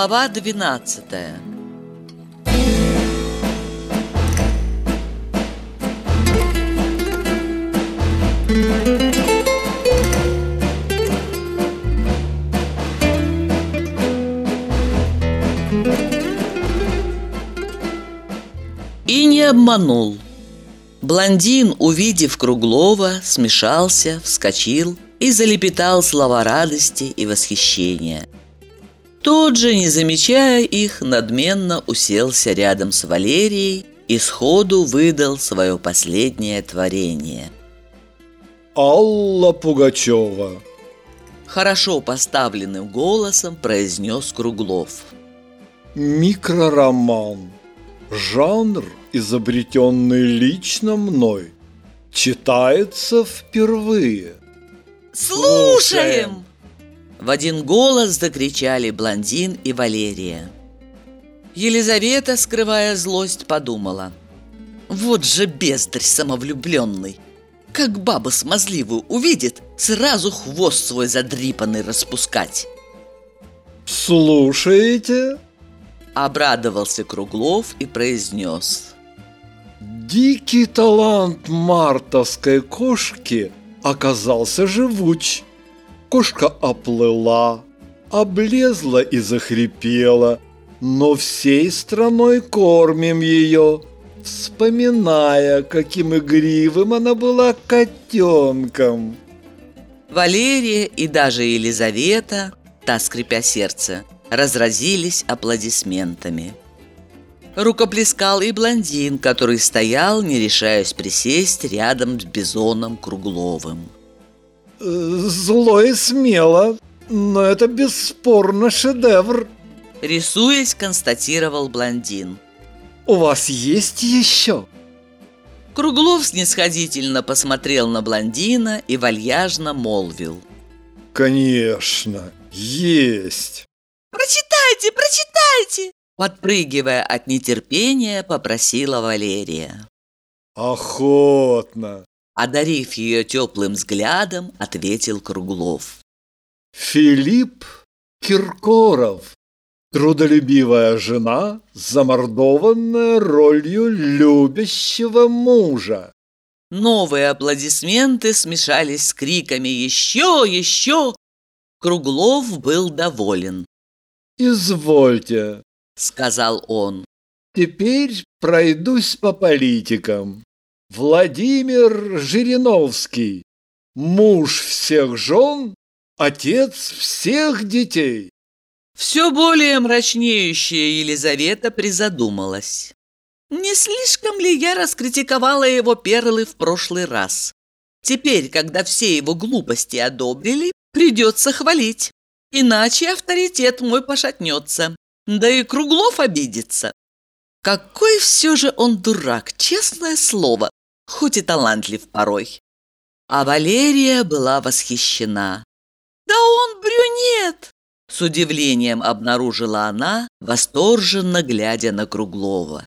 Глава двенадцатая И не обманул. Блондин, увидев Круглова, смешался, вскочил и залепетал слова радости и восхищения. Тот же, не замечая их, надменно уселся рядом с Валерией и сходу выдал свое последнее творение. Алла Пугачева. Хорошо поставленным голосом произнес Круглов. Микророман. Жанр, изобретенный лично мной. Читается впервые. Слушаем! В один голос закричали блондин и Валерия. Елизавета, скрывая злость, подумала. Вот же бездарь самовлюбленный. Как баба смазливую увидит, сразу хвост свой задрипанный распускать. Слушаете? Обрадовался Круглов и произнес. Дикий талант мартовской кошки оказался живуч. Кошка оплыла, облезла и захрипела, но всей страной кормим ее, вспоминая, каким игривым она была котенком. Валерия и даже Елизавета, та скрипя сердце, разразились аплодисментами. Рукоплескал и блондин, который стоял, не решаясь присесть рядом с Бизоном Кругловым. Зло и смело, но это бесспорно шедевр. Рисуясь, констатировал блондин. У вас есть еще? Круглов снисходительно посмотрел на блондина и вальяжно молвил. Конечно, есть. Прочитайте, прочитайте! Подпрыгивая от нетерпения, попросила Валерия. Охотно. Одарив ее теплым взглядом, ответил Круглов. Филипп Киркоров. Трудолюбивая жена, замордованная ролью любящего мужа. Новые аплодисменты смешались с криками «Еще! Еще!». Круглов был доволен. «Извольте», — сказал он. «Теперь пройдусь по политикам. Владимир Жириновский, муж всех жен, отец всех детей». Все более мрачнеющая Елизавета призадумалась. Не слишком ли я раскритиковала его перлы в прошлый раз? Теперь, когда все его глупости одобрили, придется хвалить. Иначе авторитет мой пошатнется. Да и Круглов обидится. Какой все же он дурак, честное слово, хоть и талантлив порой. А Валерия была восхищена. «Да он брюнет!» С удивлением обнаружила она, восторженно глядя на Круглова.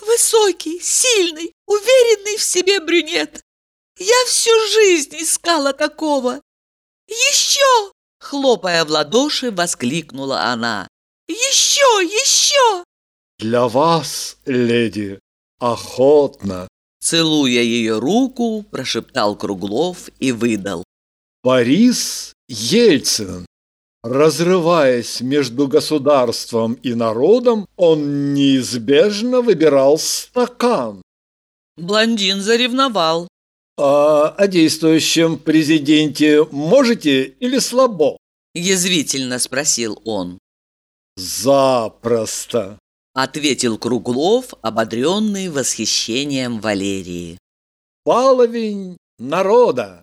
«Высокий, сильный, уверенный в себе брюнет! Я всю жизнь искала такого! Еще!» Хлопая в ладоши, воскликнула она. «Еще! Еще!» «Для вас, леди, охотно!» Целуя ее руку, прошептал Круглов и выдал. «Борис Ельцин!» Разрываясь между государством и народом, он неизбежно выбирал стакан. Блондин заревновал. А о действующем президенте можете или слабо? Язвительно спросил он. Запросто, ответил Круглов, ободренный восхищением Валерии. Половень народа.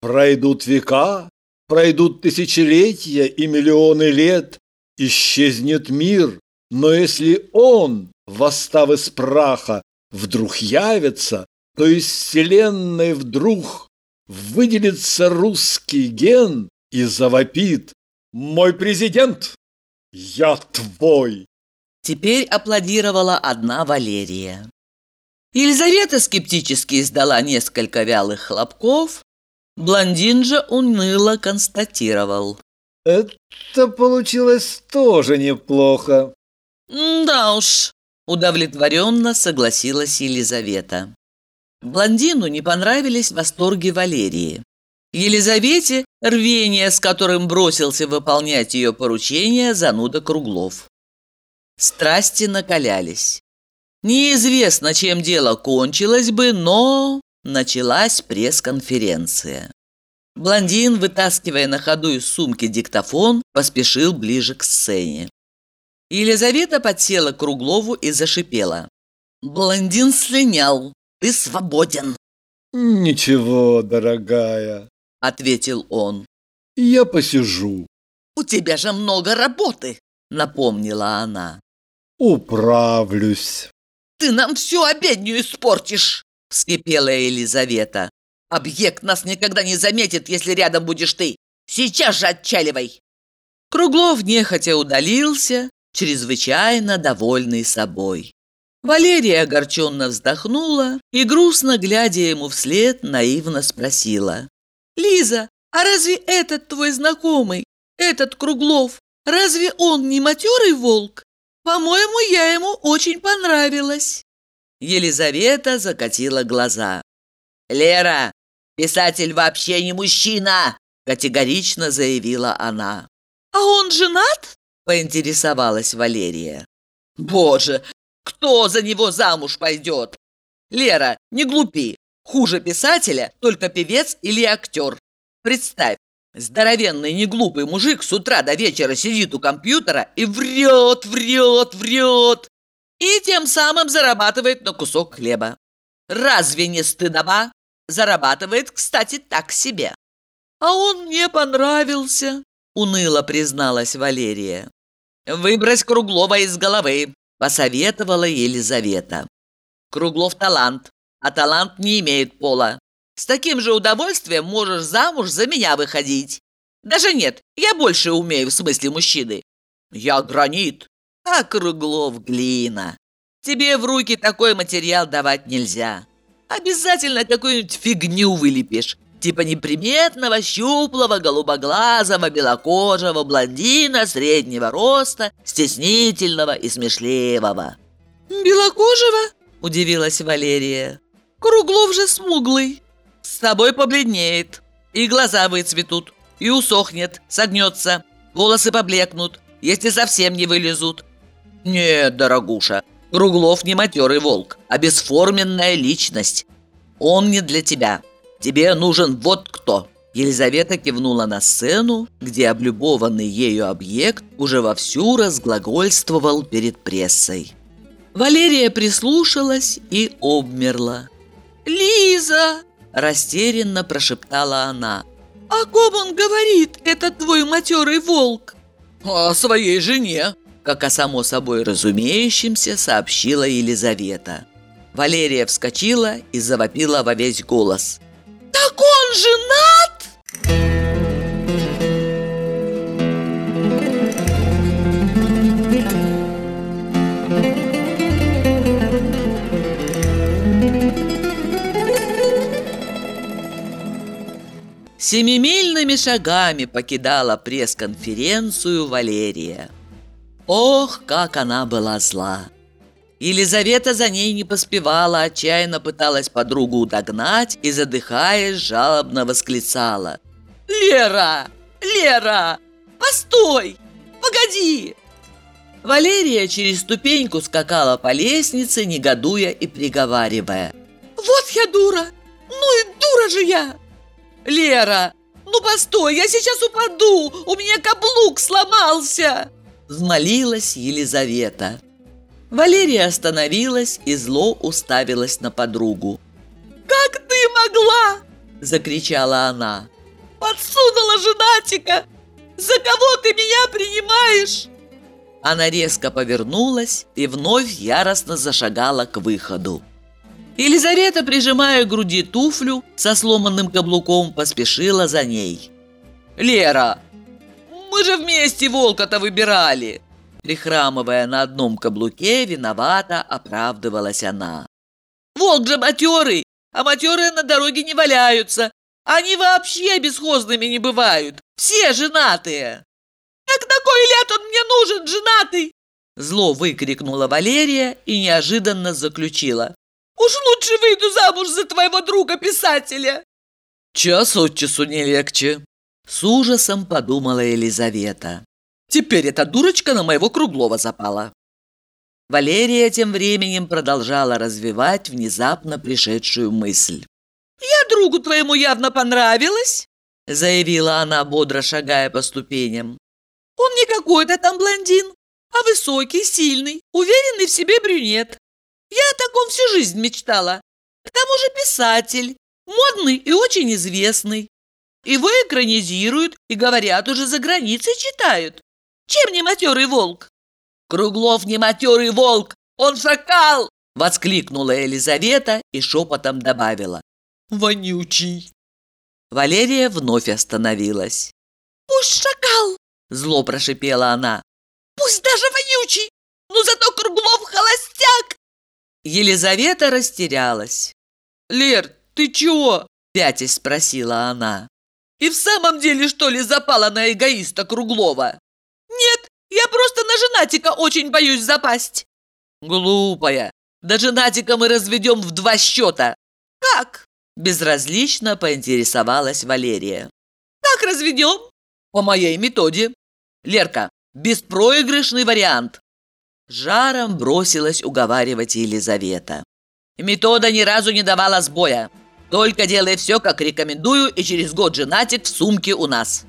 Пройдут века, Пройдут тысячелетия и миллионы лет, исчезнет мир, но если он, восстав из праха, вдруг явится, то из вселенной вдруг выделится русский ген и завопит «Мой президент, я твой!» Теперь аплодировала одна Валерия. Елизавета скептически издала несколько вялых хлопков, Блондин же уныло констатировал. Это получилось тоже неплохо. «Да уж», – удовлетворенно согласилась Елизавета. Блондину не понравились восторги Валерии. Елизавете – рвение, с которым бросился выполнять ее поручения зануда Круглов. Страсти накалялись. Неизвестно, чем дело кончилось бы, но началась пресс-конференция. Блондин, вытаскивая на ходу из сумки диктофон, поспешил ближе к сцене. Елизавета подсела к Круглову и зашипела. «Блондин слинял. Ты свободен!» «Ничего, дорогая», — ответил он. «Я посижу». «У тебя же много работы», — напомнила она. «Управлюсь». «Ты нам всю обедню испортишь!» — вскипела Елизавета. «Объект нас никогда не заметит, если рядом будешь ты. Сейчас же отчаливай!» Круглов нехотя удалился, чрезвычайно довольный собой. Валерия огорченно вздохнула и, грустно глядя ему вслед, наивно спросила. «Лиза, а разве этот твой знакомый, этот Круглов, разве он не матерый волк? По-моему, я ему очень понравилась». Елизавета закатила глаза. «Лера, писатель вообще не мужчина!» категорично заявила она. «А он женат?» поинтересовалась Валерия. «Боже, кто за него замуж пойдет? Лера, не глупи. Хуже писателя только певец или актер. Представь, здоровенный неглупый мужик с утра до вечера сидит у компьютера и врет, врет, врет. И тем самым зарабатывает на кусок хлеба. Разве не стыдоба? Зарабатывает, кстати, так себе. А он мне понравился, уныло призналась Валерия. «Выбрось Круглова из головы», – посоветовала Елизавета. «Круглов талант, а талант не имеет пола. С таким же удовольствием можешь замуж за меня выходить. Даже нет, я больше умею в смысле мужчины. Я гранит, а Круглов глина. Тебе в руки такой материал давать нельзя. Обязательно какую-нибудь фигню вылепишь, типа неприметного, щуплого, голубоглазого, белокожего блондина среднего роста, стеснительного и смешливого. «Белокожего?» – удивилась Валерия. «Круглов же смуглый. С тобой побледнеет, и глаза выцветут, и усохнет, согнется, волосы поблекнут, если совсем не вылезут. Нет, дорогуша, Круглов не матерый волк, а бесформенная личность. Он не для тебя». Тебе нужен вот кто!» Елизавета кивнула на сцену, где облюбованный ею объект уже вовсю разглагольствовал перед прессой. Валерия прислушалась и обмерла. «Лиза!» – растерянно прошептала она. «О ком он говорит, этот твой матерый волк?» «О своей жене!» – как о само собой разумеющемся сообщила Елизавета. Валерия вскочила и завопила во весь голос – так он женат? Семимильными шагами покидала пресс-конференцию Валерия. Ох, как она была зла! Елизавета за ней не поспевала, отчаянно пыталась подругу догнать и, задыхаясь, жалобно восклицала. «Лера! Лера! Постой! Погоди!» Валерия через ступеньку скакала по лестнице, негодуя и приговаривая. «Вот я дура! Ну и дура же я!» «Лера! Ну постой, я сейчас упаду! У меня каблук сломался!» Взмолилась Елизавета. Валерия остановилась и зло уставилась на подругу. «Как ты могла?» – закричала она. «Подсунула женатика! За кого ты меня принимаешь?» Она резко повернулась и вновь яростно зашагала к выходу. Елизавета, прижимая к груди туфлю со сломанным каблуком, поспешила за ней. «Лера, мы же вместе волка-то выбирали!» Прихрамывая на одном каблуке, виновато оправдывалась она. «Волк же матерый, а матерые на дороге не валяются. Они вообще бесхозными не бывают. Все женатые!» Так на кой ляд он мне нужен, женатый? Зло выкрикнула Валерия и неожиданно заключила. Уж лучше выйду замуж за твоего друга-писателя. Час от часу не легче. С ужасом подумала Елизавета. Теперь эта дурочка на моего Круглова запала. Валерия тем временем продолжала развивать внезапно пришедшую мысль. «Я другу твоему явно понравилась», — заявила она, бодро шагая по ступеням. «Он не какой-то там блондин, а высокий, сильный, уверенный в себе брюнет. Я о таком всю жизнь мечтала. К тому же писатель, модный и очень известный. Его экранизируют и, говорят, уже за границей читают. Чем не матерый волк? Круглов не матерый волк, он шакал! Воскликнула Елизавета и шепотом добавила. Вонючий. Валерия вновь остановилась. «Пусть шакал!» – зло прошипела она. «Пусть даже вонючий, но зато Круглов холостяк!» Елизавета растерялась. «Лер, ты чего?» – пятясь спросила она. «И в самом деле, что ли, запала на эгоиста Круглова?» «Нет, я просто на женатика очень боюсь запасть». «Глупая, да женатика мы разведем в два счета». «Как?» – безразлично поинтересовалась Валерия. «Как разведем?» «По моей методе. Лерка, беспроигрышный вариант». Жаром бросилась уговаривать Елизавета. Метода ни разу не давала сбоя. Только делай все, как рекомендую, и через год женатик в сумке у нас.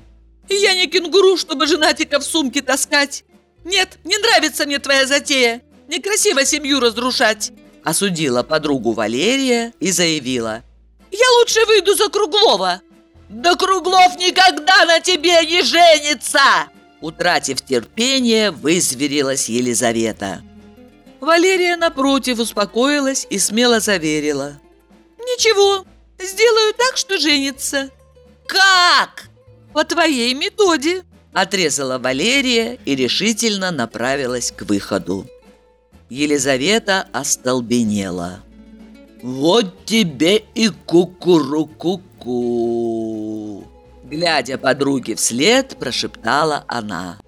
Я не кенгуру, чтобы женатика в сумке таскать. Нет, не нравится мне твоя затея. Некрасиво семью разрушать. Осудила подругу Валерия и заявила. Я лучше выйду за Круглова. Да Круглов никогда на тебе не женится! Утратив терпение, вызверилась Елизавета. Валерия, напротив, успокоилась и смело заверила. «Ничего, сделаю так, что женится». «Как?» «По твоей методе», – отрезала Валерия и решительно направилась к выходу. Елизавета остолбенела. «Вот тебе и кукуру-ку-ку!» Глядя подруге вслед, прошептала она.